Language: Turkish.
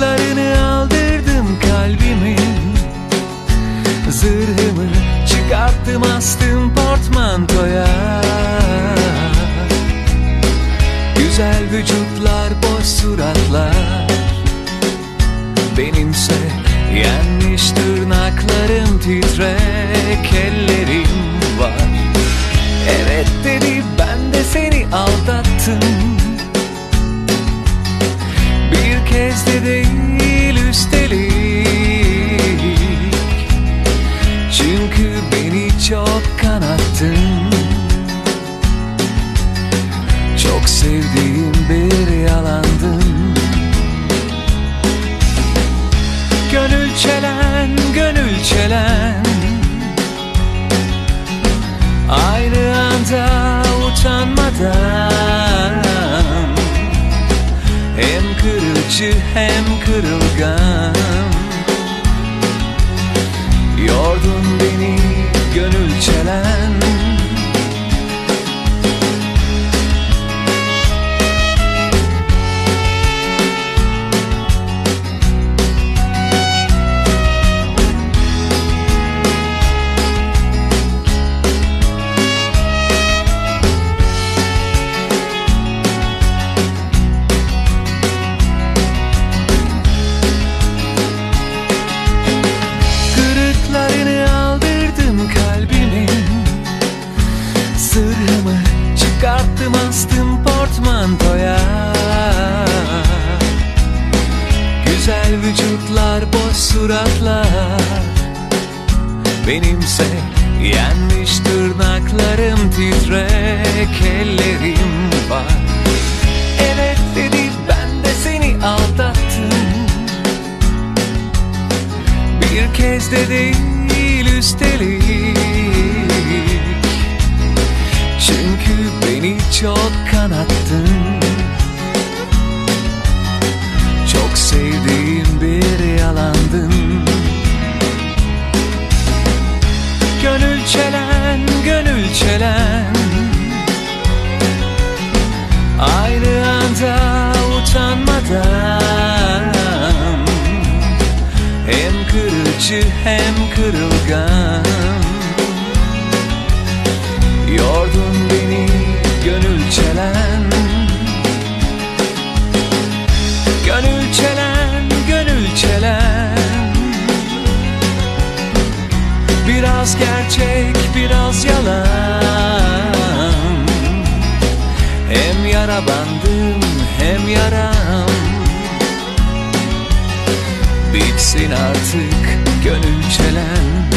Parmaklarını aldırdım kalbimin Zırhımı çıkarttım astım portmantoya. Güzel vücutlar boş suratlar. Benimse yenmiş tırnaklarım titrek ellerim var. Evet dedi ben de seni aldattım. Bir kez dedi üstelik. Çünkü beni çok kanattın. Çok sevdiğim bir yalandın. Gönül çelen, gönül çelen. Aynı anda utanmadan kırıcı hem kırılgan. Yordun Güzel vücutlar boş suratlar. Benimse yenmiş tırnaklarım titrek ellerim var. Evet dedi ben de seni aldattım. Bir kez de değil üstelik. Çünkü beni çok kanattın kırıcı hem kırılgan. Yordun beni gönül çelen. Gönül çelen, gönül çelen. Biraz gerçek, biraz yalan. Hem yara bandım, hem yaram. Bitsin artık gönül çelen